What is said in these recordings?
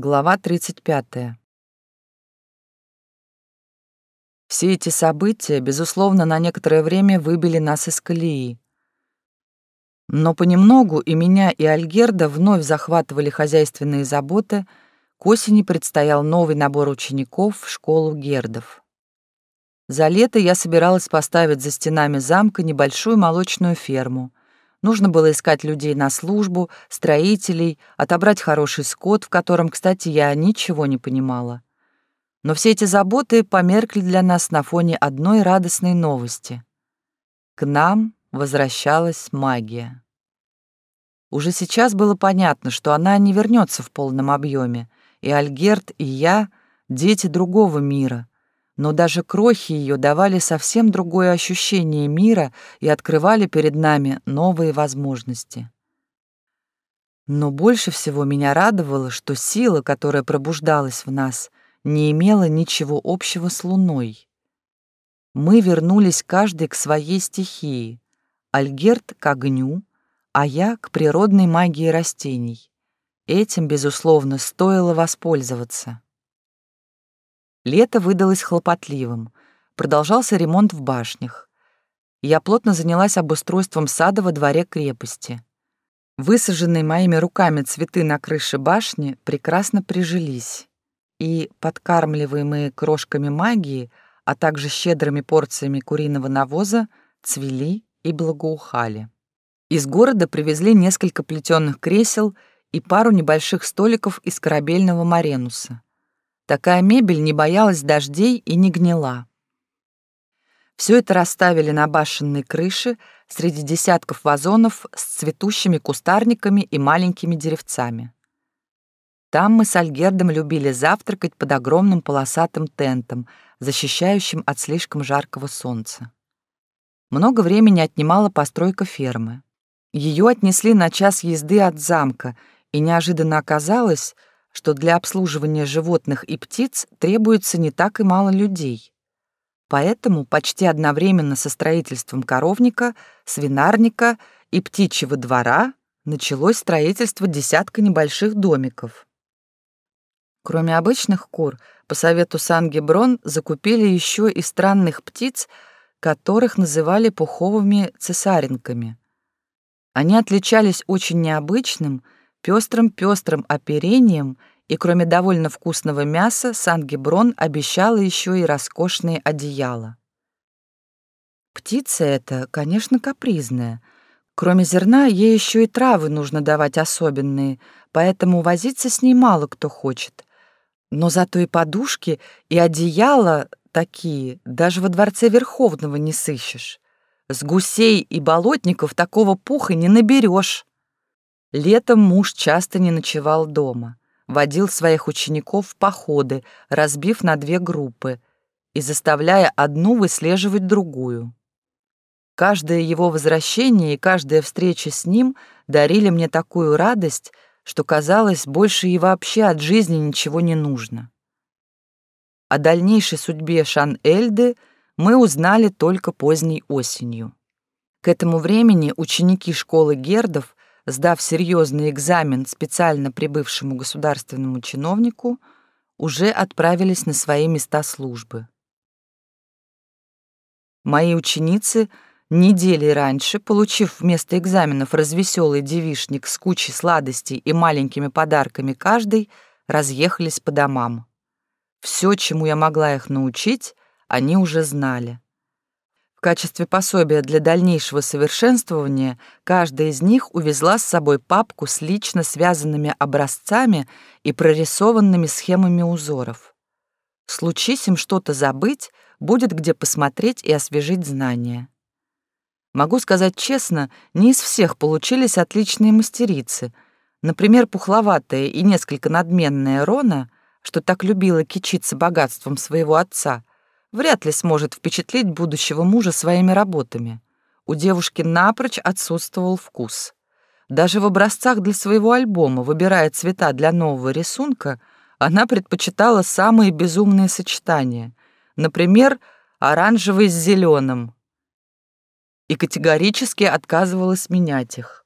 Глава 35. Все эти события, безусловно, на некоторое время выбили нас из колеи. Но понемногу и меня, и Альгерда вновь захватывали хозяйственные заботы, к осени предстоял новый набор учеников в школу Гердов. За лето я собиралась поставить за стенами замка небольшую молочную ферму — Нужно было искать людей на службу, строителей, отобрать хороший скот, в котором, кстати, я ничего не понимала. Но все эти заботы померкли для нас на фоне одной радостной новости. К нам возвращалась магия. Уже сейчас было понятно, что она не вернется в полном объеме, и Альгерт, и я — дети другого мира — но даже крохи ее давали совсем другое ощущение мира и открывали перед нами новые возможности. Но больше всего меня радовало, что сила, которая пробуждалась в нас, не имела ничего общего с Луной. Мы вернулись каждый к своей стихии, Альгерт к огню, а я к природной магии растений. Этим, безусловно, стоило воспользоваться. Лето выдалось хлопотливым. Продолжался ремонт в башнях. Я плотно занялась обустройством сада во дворе крепости. Высаженные моими руками цветы на крыше башни прекрасно прижились, и, подкармливаемые крошками магии, а также щедрыми порциями куриного навоза, цвели и благоухали. Из города привезли несколько плетеных кресел и пару небольших столиков из корабельного маренуса. Такая мебель не боялась дождей и не гнила. Все это расставили на башенной крыше среди десятков вазонов с цветущими кустарниками и маленькими деревцами. Там мы с Альгердом любили завтракать под огромным полосатым тентом, защищающим от слишком жаркого солнца. Много времени отнимала постройка фермы. Ее отнесли на час езды от замка, и неожиданно оказалось, что для обслуживания животных и птиц требуется не так и мало людей. Поэтому почти одновременно со строительством коровника, свинарника и птичьего двора началось строительство десятка небольших домиков. Кроме обычных кур, по совету Сан-Геброн закупили еще и странных птиц, которых называли пуховыми цесаринками. Они отличались очень необычным — пестрым-пестрым оперением, и кроме довольно вкусного мяса, Сан-Геброн обещала еще и роскошные одеяла. Птица эта, конечно, капризная. Кроме зерна, ей еще и травы нужно давать особенные, поэтому возиться с ней мало кто хочет. Но зато и подушки, и одеяла такие даже во дворце Верховного не сыщешь. С гусей и болотников такого пуха не наберешь. Летом муж часто не ночевал дома, водил своих учеников в походы, разбив на две группы и заставляя одну выслеживать другую. Каждое его возвращение и каждая встреча с ним дарили мне такую радость, что казалось, больше и вообще от жизни ничего не нужно. О дальнейшей судьбе Шан-Эльды мы узнали только поздней осенью. К этому времени ученики школы Гердов сдав серьезный экзамен специально прибывшему государственному чиновнику, уже отправились на свои места службы. Мои ученицы недели раньше, получив вместо экзаменов развеселый девишник с кучей сладостей и маленькими подарками каждый, разъехались по домам. Все, чему я могла их научить, они уже знали. В качестве пособия для дальнейшего совершенствования каждая из них увезла с собой папку с лично связанными образцами и прорисованными схемами узоров. Случись им что-то забыть, будет где посмотреть и освежить знания. Могу сказать честно, не из всех получились отличные мастерицы. Например, пухловатая и несколько надменная Рона, что так любила кичиться богатством своего отца — вряд ли сможет впечатлить будущего мужа своими работами. У девушки напрочь отсутствовал вкус. Даже в образцах для своего альбома, выбирая цвета для нового рисунка, она предпочитала самые безумные сочетания. Например, оранжевый с зеленым. И категорически отказывалась менять их.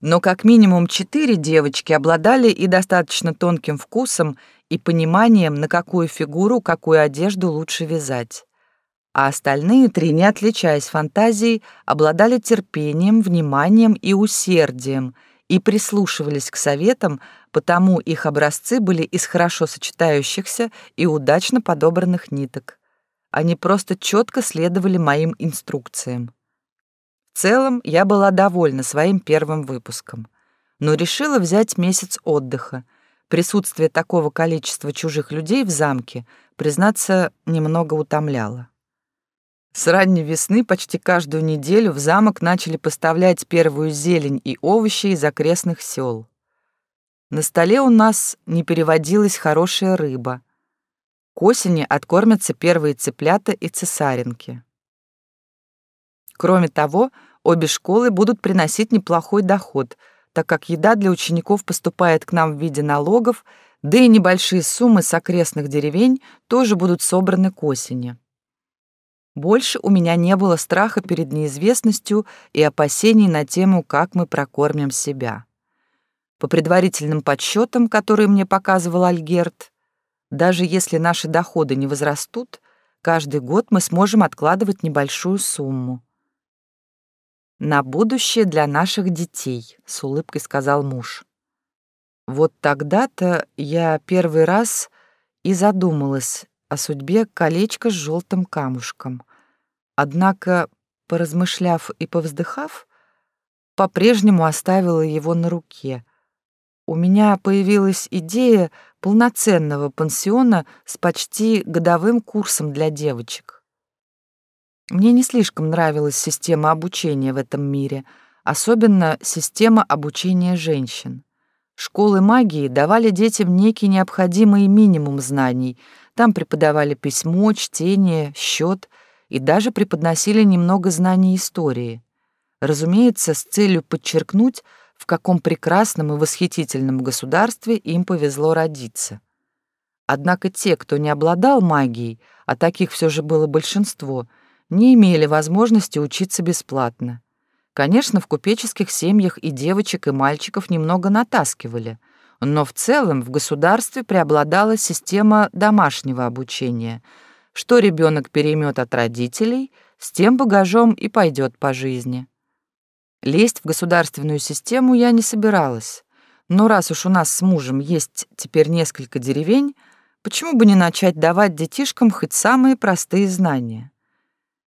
но как минимум четыре девочки обладали и достаточно тонким вкусом и пониманием, на какую фигуру, какую одежду лучше вязать. А остальные три, не отличаясь фантазией, обладали терпением, вниманием и усердием и прислушивались к советам, потому их образцы были из хорошо сочетающихся и удачно подобранных ниток. Они просто четко следовали моим инструкциям. В целом, я была довольна своим первым выпуском, но решила взять месяц отдыха. Присутствие такого количества чужих людей в замке, признаться, немного утомляло. С ранней весны почти каждую неделю в замок начали поставлять первую зелень и овощи из окрестных сел. На столе у нас не переводилась хорошая рыба. К осени откормятся первые цыплята и цесаринки. Кроме того, Обе школы будут приносить неплохой доход, так как еда для учеников поступает к нам в виде налогов, да и небольшие суммы с окрестных деревень тоже будут собраны к осени. Больше у меня не было страха перед неизвестностью и опасений на тему, как мы прокормим себя. По предварительным подсчетам, которые мне показывал Альгерт, даже если наши доходы не возрастут, каждый год мы сможем откладывать небольшую сумму. «На будущее для наших детей», — с улыбкой сказал муж. Вот тогда-то я первый раз и задумалась о судьбе колечка с желтым камушком. Однако, поразмышляв и повздыхав, по-прежнему оставила его на руке. У меня появилась идея полноценного пансиона с почти годовым курсом для девочек. Мне не слишком нравилась система обучения в этом мире, особенно система обучения женщин. Школы магии давали детям некий необходимый минимум знаний. Там преподавали письмо, чтение, счет и даже преподносили немного знаний истории. Разумеется, с целью подчеркнуть, в каком прекрасном и восхитительном государстве им повезло родиться. Однако те, кто не обладал магией, а таких все же было большинство — не имели возможности учиться бесплатно. Конечно, в купеческих семьях и девочек, и мальчиков немного натаскивали, но в целом в государстве преобладала система домашнего обучения. Что ребенок переймет от родителей, с тем багажом и пойдет по жизни. Лезть в государственную систему я не собиралась. Но раз уж у нас с мужем есть теперь несколько деревень, почему бы не начать давать детишкам хоть самые простые знания?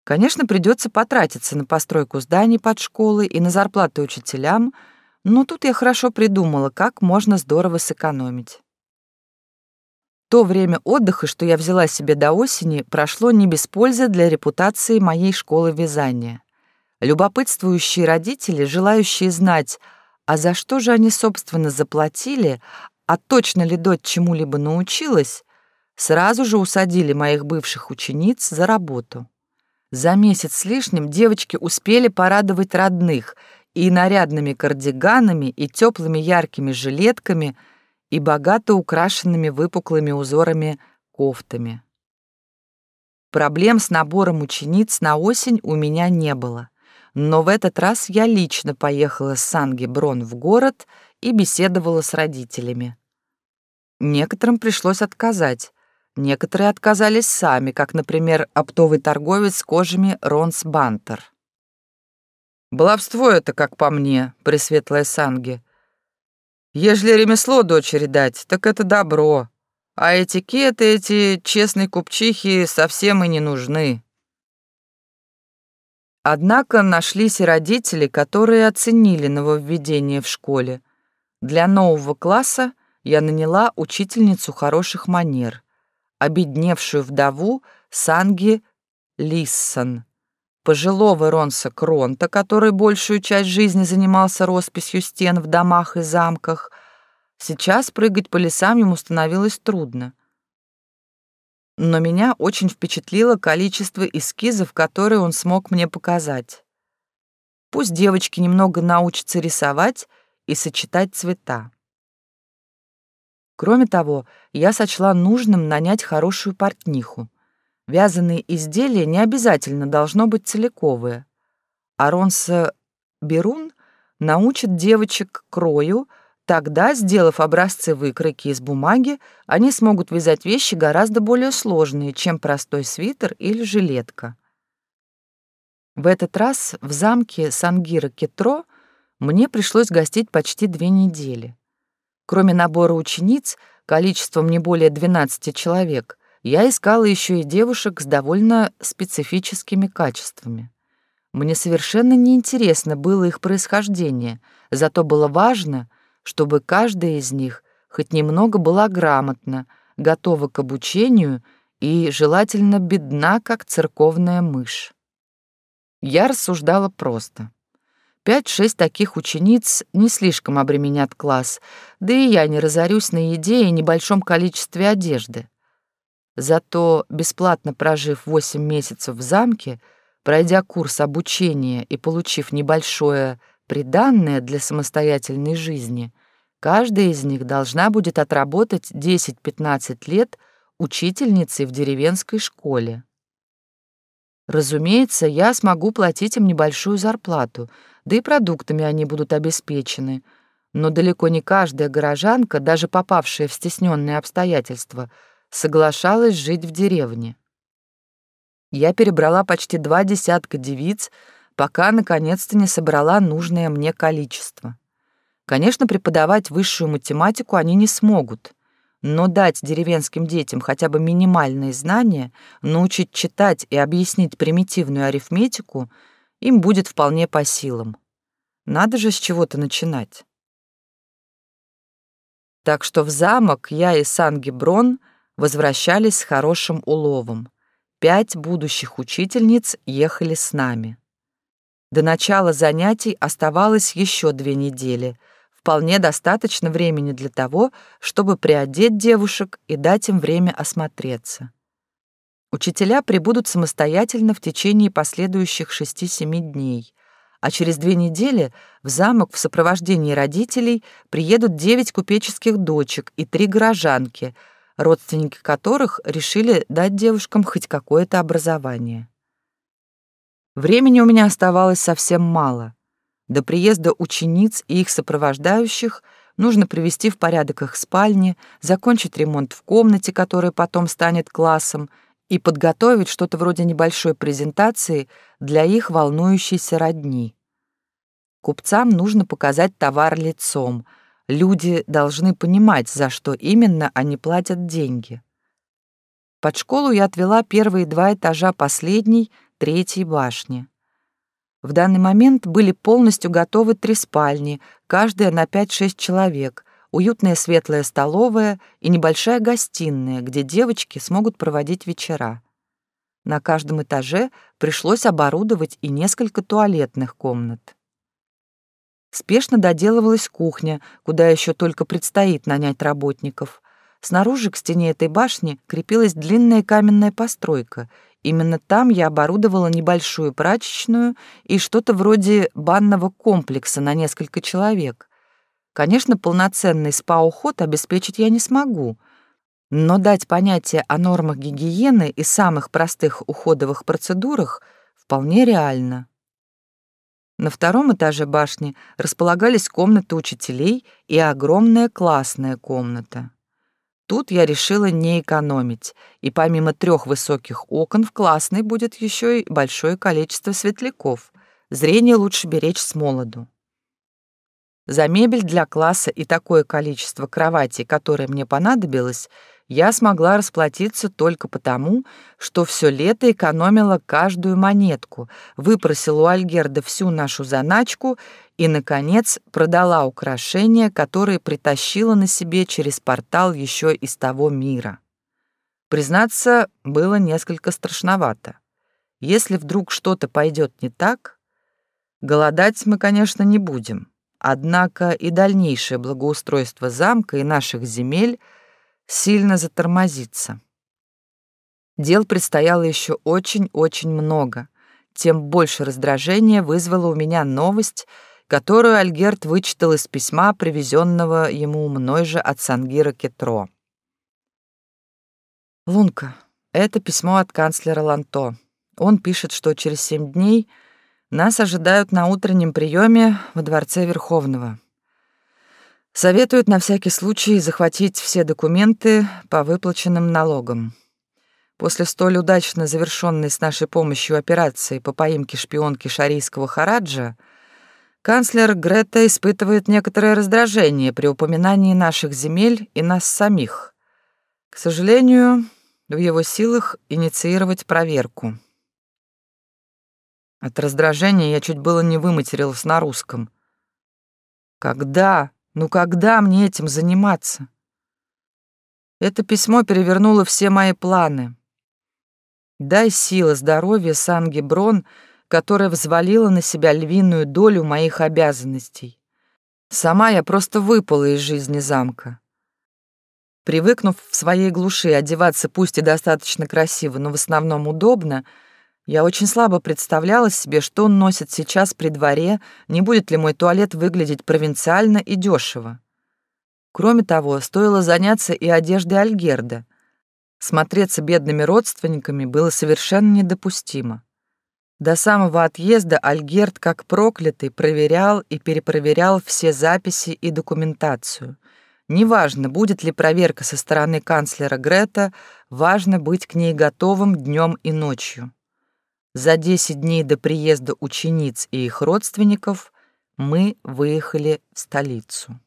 Конечно, придется потратиться на постройку зданий под школы и на зарплаты учителям, но тут я хорошо придумала, как можно здорово сэкономить. То время отдыха, что я взяла себе до осени, прошло не без пользы для репутации моей школы вязания. Любопытствующие родители, желающие знать, а за что же они, собственно, заплатили, а точно ли дочь чему-либо научилась, сразу же усадили моих бывших учениц за работу. За месяц с лишним девочки успели порадовать родных и нарядными кардиганами, и теплыми яркими жилетками, и богато украшенными выпуклыми узорами кофтами. Проблем с набором учениц на осень у меня не было, но в этот раз я лично поехала с Санги Брон в город и беседовала с родителями. Некоторым пришлось отказать, Некоторые отказались сами, как, например, оптовый торговец с кожами Ронс Бантер. «Баловство это, как по мне, пресветлая Санги. Ежели ремесло дочери дать, так это добро, а этикеты эти честной купчихи совсем и не нужны». Однако нашлись и родители, которые оценили нововведение в школе. Для нового класса я наняла учительницу хороших манер — обедневшую вдову Санги Лиссон, пожилого Ронса Кронта, который большую часть жизни занимался росписью стен в домах и замках. Сейчас прыгать по лесам ему становилось трудно. Но меня очень впечатлило количество эскизов, которые он смог мне показать. Пусть девочки немного научатся рисовать и сочетать цвета. Кроме того, я сочла нужным нанять хорошую портниху. Вязаные изделия не обязательно должно быть целиковые. Аронса Берун научит девочек крою, тогда, сделав образцы выкройки из бумаги, они смогут вязать вещи гораздо более сложные, чем простой свитер или жилетка. В этот раз в замке Сангира Кетро мне пришлось гостить почти две недели. Кроме набора учениц, количеством не более 12 человек, я искала еще и девушек с довольно специфическими качествами. Мне совершенно неинтересно было их происхождение, зато было важно, чтобы каждая из них хоть немного была грамотна, готова к обучению и, желательно, бедна, как церковная мышь. Я рассуждала просто. Пять-шесть таких учениц не слишком обременят класс, да и я не разорюсь на еде и небольшом количестве одежды. Зато, бесплатно прожив восемь месяцев в замке, пройдя курс обучения и получив небольшое приданное для самостоятельной жизни, каждая из них должна будет отработать 10-15 лет учительницей в деревенской школе. Разумеется, я смогу платить им небольшую зарплату, да и продуктами они будут обеспечены. Но далеко не каждая горожанка, даже попавшая в стесненные обстоятельства, соглашалась жить в деревне. Я перебрала почти два десятка девиц, пока наконец-то не собрала нужное мне количество. Конечно, преподавать высшую математику они не смогут, но дать деревенским детям хотя бы минимальные знания, научить читать и объяснить примитивную арифметику им будет вполне по силам. Надо же с чего-то начинать. Так что в замок я и Сан-Геброн возвращались с хорошим уловом. Пять будущих учительниц ехали с нами. До начала занятий оставалось еще две недели. Вполне достаточно времени для того, чтобы приодеть девушек и дать им время осмотреться. Учителя прибудут самостоятельно в течение последующих шести-семи дней, а через две недели в замок в сопровождении родителей приедут девять купеческих дочек и три горожанки — родственники которых решили дать девушкам хоть какое-то образование. Времени у меня оставалось совсем мало. До приезда учениц и их сопровождающих нужно привести в порядок их спальни, закончить ремонт в комнате, которая потом станет классом, и подготовить что-то вроде небольшой презентации для их волнующейся родни. Купцам нужно показать товар лицом — Люди должны понимать, за что именно они платят деньги. Под школу я отвела первые два этажа последней, третьей башни. В данный момент были полностью готовы три спальни, каждая на 5-6 человек, уютная светлая столовая и небольшая гостиная, где девочки смогут проводить вечера. На каждом этаже пришлось оборудовать и несколько туалетных комнат. Спешно доделывалась кухня, куда еще только предстоит нанять работников. Снаружи к стене этой башни крепилась длинная каменная постройка. Именно там я оборудовала небольшую прачечную и что-то вроде банного комплекса на несколько человек. Конечно, полноценный спа-уход обеспечить я не смогу, но дать понятие о нормах гигиены и самых простых уходовых процедурах вполне реально. На втором этаже башни располагались комнаты учителей и огромная классная комната. Тут я решила не экономить, и помимо трех высоких окон в классной будет еще и большое количество светляков. Зрение лучше беречь с молоду. За мебель для класса и такое количество кроватей, которое мне понадобилось, я смогла расплатиться только потому, что все лето экономила каждую монетку, выпросила у Альгерда всю нашу заначку и, наконец, продала украшения, которые притащила на себе через портал еще из того мира. Признаться, было несколько страшновато. Если вдруг что-то пойдет не так, голодать мы, конечно, не будем. Однако и дальнейшее благоустройство замка и наших земель — сильно затормозиться. Дел предстояло еще очень-очень много. Тем больше раздражения вызвала у меня новость, которую Альгерт вычитал из письма, привезенного ему мной же от Сангира Кетро. «Лунка, это письмо от канцлера Ланто. Он пишет, что через семь дней Нас ожидают на утреннем приеме во Дворце Верховного. Советуют на всякий случай захватить все документы по выплаченным налогам. После столь удачно завершенной с нашей помощью операции по поимке шпионки шарийского Хараджа, канцлер Грета испытывает некоторое раздражение при упоминании наших земель и нас самих. К сожалению, в его силах инициировать проверку. От раздражения я чуть было не выматерилась на русском. Когда, ну когда мне этим заниматься? Это письмо перевернуло все мои планы. Дай силы, здоровья, Санги Брон, которая взвалила на себя львиную долю моих обязанностей. Сама я просто выпала из жизни замка. Привыкнув в своей глуши одеваться пусть и достаточно красиво, но в основном удобно — я очень слабо представляла себе, что он носит сейчас при дворе, не будет ли мой туалет выглядеть провинциально и дешево. Кроме того, стоило заняться и одеждой Альгерда. Смотреться бедными родственниками было совершенно недопустимо. До самого отъезда Альгерд, как проклятый, проверял и перепроверял все записи и документацию. Неважно, будет ли проверка со стороны канцлера Грета, важно быть к ней готовым днем и ночью. За 10 дней до приезда учениц и их родственников мы выехали в столицу.